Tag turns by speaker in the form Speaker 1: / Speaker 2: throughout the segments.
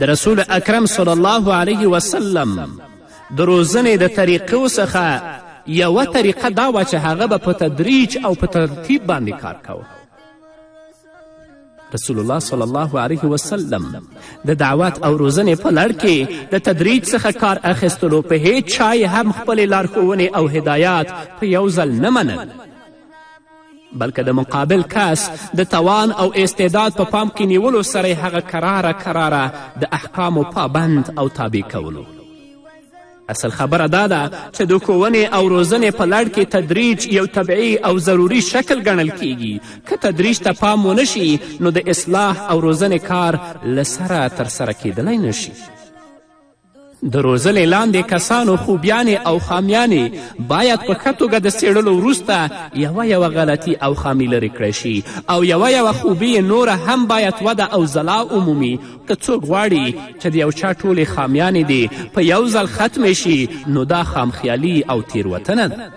Speaker 1: د رسول اکرم صلی الله علیه وسلم د روزنې د طریقو څخه یوه طریقه دا وه چې هغه به په تدریج او په ترتیب باندې کار کاوه رسول الله صلی الله علیه وسلم د دعوت او روزنې په لړ کې د تدریج څخه کار اخیستلو په هیڅ چای هم خپلې لارښوونې او هدایات په یو ځل نه منل بلکه د مقابل کس د توان او استعداد په پام کې نیولو سره هغه کراره کراره د احکامو پابند او تابع کولو اصل خبره دا ده چې د ښوونې او روزنې په لړ کې تدریج یو طبعي او ضروري شکل ګڼل کیږي که تدریج ته پام ونه شي نو د اصلاح او روزنې کار له سره ترسره کیدلی نشي د روزلې لاندې کسانو خوبیانې او خامیانې باید په ښه توګه د څېړلو وروسته یوه یوه غلطي او خامي لرې کړی شي او یوه یوه خوبي یې نوره هم باید وده او ځلا ومومي که څوک غواړي چې د یو چا ټولې خامیانې دې په یو ځل ختمې شي نو دا خامخیالي او تیروتنه ده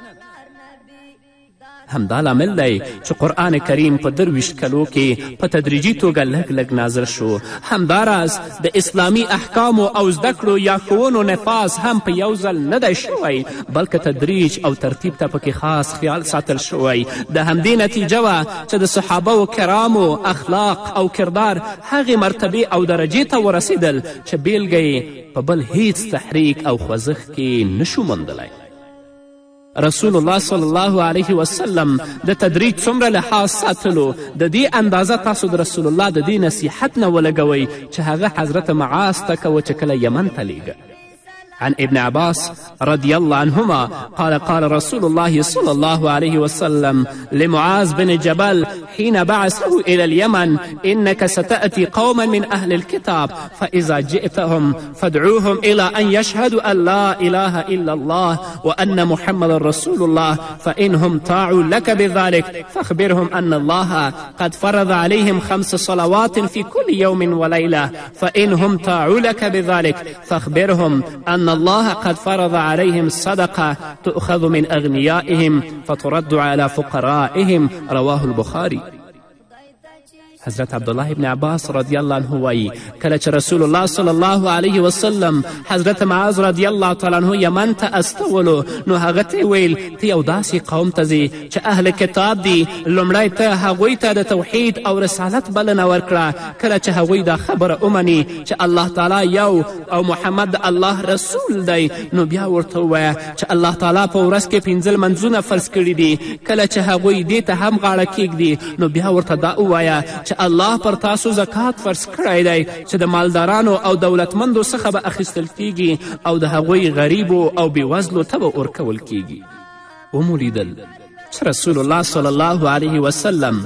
Speaker 1: همدا لامل دی چې قرآن کریم په درویشت کلو کې په تدریجي توګه لږ لږ نازل شو همداراز د اسلامي احکامو او زده کړو یا ښوونو نفاس هم په یو ځل نه دی شوی بلکې تدریج او ترتیب ته پکې خاص خیال ساتل شوی د همدې نتیجه وه چې د صحابه و کرامو اخلاق او کردار هغې مرتبې او درجې ته ورسېدل چې بیلګه په بل هیڅ تحریک او خوځښت کې نشو موندلی رسول الله صلی الله علیه وسلم د تدریج څومره لحاظ ساتلو د دې اندازه تاسو د رسول الله د دې نصیحت نه ولګوئ چې هغه حضرت معاذ ته کوه چې کله یمن ته لیږه عن ابن عباس رضي الله عنهما قال قال رسول الله صلى الله عليه وسلم لمعاذ بن جبل حين بعثه إلى اليمن إنك ستأتي قوما من أهل الكتاب فإذا جئتهم فادعوهم إلى أن يشهدوا أن لا إله إلا الله وأن محمد رسول الله فإنهم طاعوا لك بذلك فاخبرهم أن الله قد فرض عليهم خمس صلوات في كل يوم وليلة فإنهم طاعوا لك بذلك فاخبرهم أن أن الله قد فرض عليهم الصدقة تؤخذ من أغنيائهم فترد على فقرائهم رواه البخاري حضرت عبدالله ابن عباس رضی الله عنه وایي کله چې رسول الله صلی الله علیه وسلم حضرت معاذ رضی الله تعالی عنه یمن ته استولو نو هغه ته ویل ته یو داسې قوم ته ځې چې اهل کتاب دي لومړی ته هغوی ته د توحید او رسالت بلنه ورکړه کله چې هغوی دا خبره ومني چې الله تعالی یو او محمد د الله رسول دی نو بیا ورته ووایه چې الله تعالی په ورځ کې پنځه لمنځونه فرض کړي دي کله چې هغوی دې ته هم غاړه کیږدي نو بیا ورته دا ووایه چې الله پر تاسو زکات فرض کړی دی چې د مالدارانو او دولتمندو څخه به اخیستل کیږي او د هغوی غریبو او بېوزلو ته به ورکول کیږي ومو لیدل چې رسول الله صلی الله علیه وسلم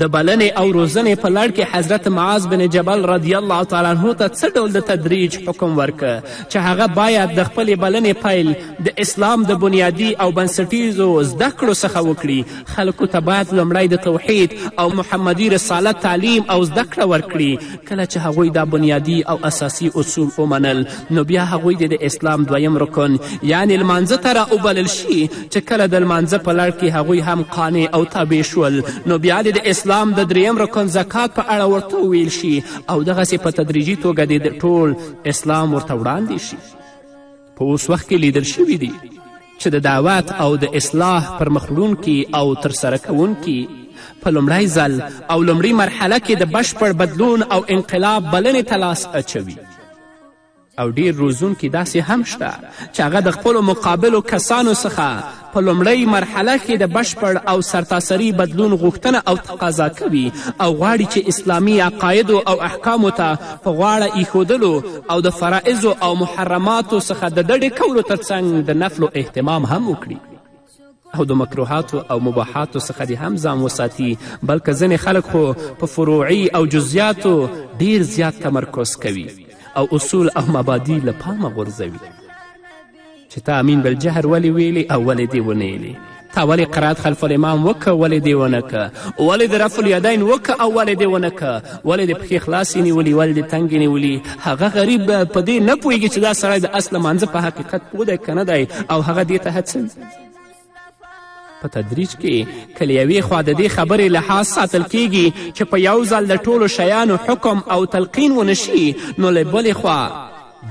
Speaker 1: د بلنې او روزنې په لړ کې حضرت معاذ بن جبل رضی الله تعالی عنه ته څه ډول د تدریج حکم ورکه چې هغه باید د خپلې بلنې پیل د اسلام د بنیادي او بنسټیزو زده کړو څخه وکړي خلکو ته باید لومړی د توحید او محمدي رسالت تعلیم او زده کړه ورکړي کله چې هغوی دا بنیادي او اساسي اصول ومنل نو بیا هغوی دې د اسلام دویم رکن یعنې لمانځه ته را وبلل شي چې کله د لمانځه په لړ کې هغوی هم قانع او تابع شول نو بیا دې د اسلام د دریم رکن زکات په اړه ورته وویل شي او دغسې په تدریجي توګه دې د ټول اسلام ورته وړاندې شي په اوس وخت کې لیدل شوي دي چې د دعوت او د اصلاح پر مخ وړونکي او ترسره کوونکي په لومړی ځل او لومړي مرحله کې د بشپړ بدلون او انقلاب بلنې ته لاس اچوي او ډیر روزونکي داسې هم شته چې هغه د خپلو مقابلو کسانو څخه په لومړۍ مرحله کښې د بشپړ او سرتاسري بدلون غوښتنه او تقاضا کوي او غواړي چې اسلامي عقایدو او احکامو ته په غواړه ایښودلو او د فرائضو او محرماتو څخه د ډډې کولو ترڅنګ د نفلو اهتمام هم وکړي او د مکروهاتو او مباحاتو څخه دې هم ځان وساتي بلکه ځینې خلک خو په فروعي او جزیاتو ډیر زیات تمرکز کوي او اصول او مبادی له پامه غورځوي چې تا امین بالجهر ولې ویلې او ولې دې ونه ویلې تا ولې قرات خلف الامام وکه ولې دې ونه که ولې د رفع الیدین وکه او ولې دې ونه که ولې د پښې خلاصې نیولي ولې د تنګې نیولي هغه غریب په دې نه پوهېږي چې دا سړی د اصل مانځه په حقیقت پوه دی که نه دی او هغه دې ته هڅوي په تدریج کې که له یوې خوا د دې خبرې لحاظ ساتل کیږي چې په یو ځل د ټولو شیانو حکم او تلقین ونشي نو له بلې خوا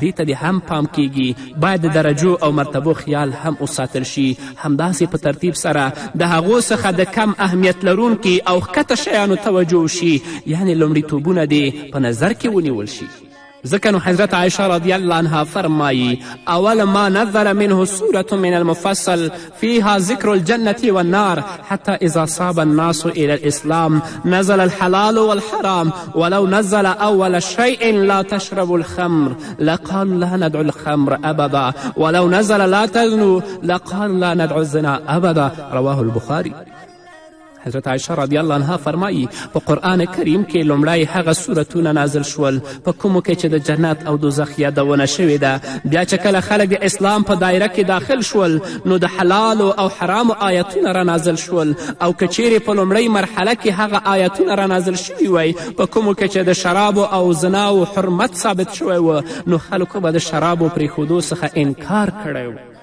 Speaker 1: دې ته دې هم پام کیږي باید د درجو او مرتبو خیال هم وساتل شي همداسې په ترتیب سره د هغو څخه د کم اهمیت لرونکي او ښکته شیانو توجه وشي یعنې لومړیتوبونه دې په نظر کې ونیول شي ذکر نو حضرت عائشه رضی الله عنها فرمایی اول ما نظر منه سورة من المفصل فيها ذكر الجنة والنار حتى إذا صاب الناس إلى الإسلام نزل الحلال والحرام ولو نزل أول شيء لا تشرب الخمر لقال لا ندعو الخمر أبدا ولو نزل لا تزنوا لقال لا ندعو الزنا أبدا رواه البخاري حضرت عایشه رضی الله عنها فرمایی په قرآن کریم کې لومړی هغه صورتونه نازل شول په کومو کې چې د جنت او دوزخ یادونه شوې ده بیا چې کله خلک د اسلام په دایره کې داخل شول نو د حلالو او حرامو آیتونه را نازل شول او که چیرې په لومړۍ مرحله کې هغه آیتونه را نازل شوي وای په کومو کې چې د شرابو او زناو حرمت ثابت شوی و نو خلکو به د شرابو پرېښودو څخه انکار کړی و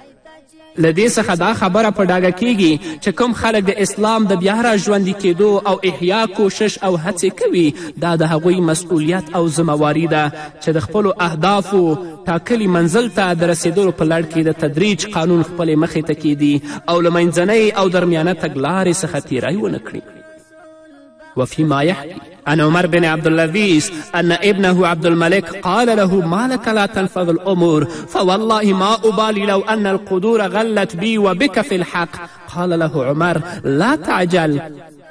Speaker 1: له دې څخه دا خبره په ډاګه کیږي چې کوم خلک د اسلام د بیا راژوندي کیدو او احیا کوشش او هڅې کوي دا د هغوی مسؤلیت او ذمهواري ده چې د خپلو اهدافو ټاکلي منزل ته د رسیدلو په لړ کې د تدریج قانون خپلې مخې ته کیدي او له منځنۍ او درمیانه تګلارې څخه تیری ونه کړي وفي ما یحکي عن عمر بن عبد اللذيذ أن ابنه عبد الملك قال له ما لك لا تنفذ الأمور فوالله ما أبالي لو أن القدور غلت بي وبك في الحق قال له عمر لا تعجل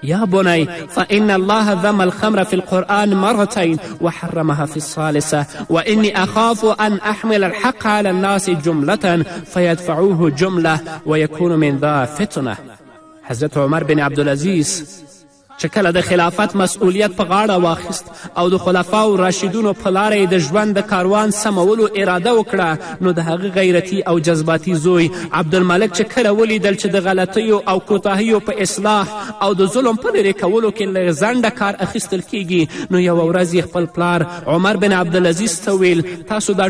Speaker 1: يا بني فإن الله ذم الخمر في القرآن مرتين وحرمها في الثالثة وإني أخاف أن أحمل الحق على الناس جملة فيدفعوه جملة ويكون من ذا فتنة حضرت عمر بن عبدالعزیز چې کله د خلافت مسئولیت په غاړه واخیست او د خلفاو راشدونو په لاره یې د ژوند د کاروان سمولو اراده وکړه نو د هغه غیرتي او جذباتي زوی عبدالملک چې کله ولیدل چې د غلطیو او کوتاهیو په اصلاح او د ظلم په لرې کولو کې له ځنډه کار اخیستل کیږي نو یوه ورځ یې خپل پلار عمر بن عبدالعزیز ته ویل تاسو دا